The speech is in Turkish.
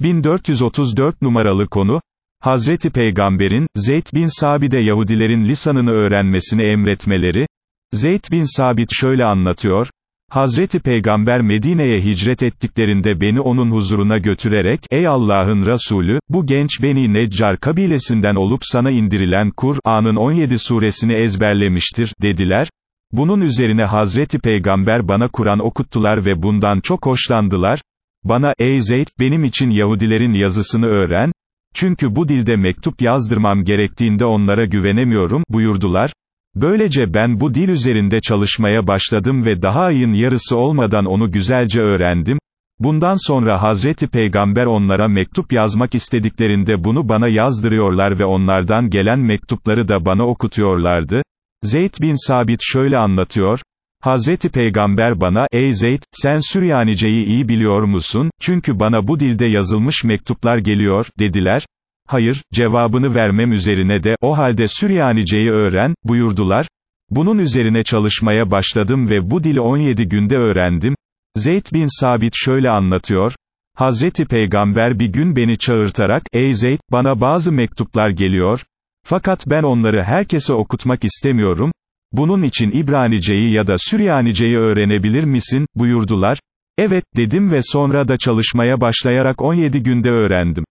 1434 numaralı konu, Hazreti Peygamber'in, Zeyd bin Sabit'e Yahudilerin lisanını öğrenmesini emretmeleri, Zeyd bin Sabit şöyle anlatıyor, Hazreti Peygamber Medine'ye hicret ettiklerinde beni onun huzuruna götürerek, ey Allah'ın Resulü, bu genç Beni Neccar kabilesinden olup sana indirilen Kur'an'ın 17 suresini ezberlemiştir, dediler. Bunun üzerine Hazreti Peygamber bana Kur'an okuttular ve bundan çok hoşlandılar. Bana, ey Zeyd, benim için Yahudilerin yazısını öğren, çünkü bu dilde mektup yazdırmam gerektiğinde onlara güvenemiyorum, buyurdular. Böylece ben bu dil üzerinde çalışmaya başladım ve daha ayın yarısı olmadan onu güzelce öğrendim. Bundan sonra Hazreti Peygamber onlara mektup yazmak istediklerinde bunu bana yazdırıyorlar ve onlardan gelen mektupları da bana okutuyorlardı. Zeyd bin Sabit şöyle anlatıyor, Hazreti Peygamber bana, ey Zeyd, sen Süryanice'yi iyi biliyor musun, çünkü bana bu dilde yazılmış mektuplar geliyor, dediler. Hayır, cevabını vermem üzerine de, o halde Süryanice'yi öğren, buyurdular. Bunun üzerine çalışmaya başladım ve bu dili 17 günde öğrendim. Zeyd bin Sabit şöyle anlatıyor, Hazreti Peygamber bir gün beni çağırtarak, ey Zeyd, bana bazı mektuplar geliyor, fakat ben onları herkese okutmak istemiyorum, bunun için İbranice'yi ya da Süryanice'yi öğrenebilir misin, buyurdular, evet, dedim ve sonra da çalışmaya başlayarak 17 günde öğrendim.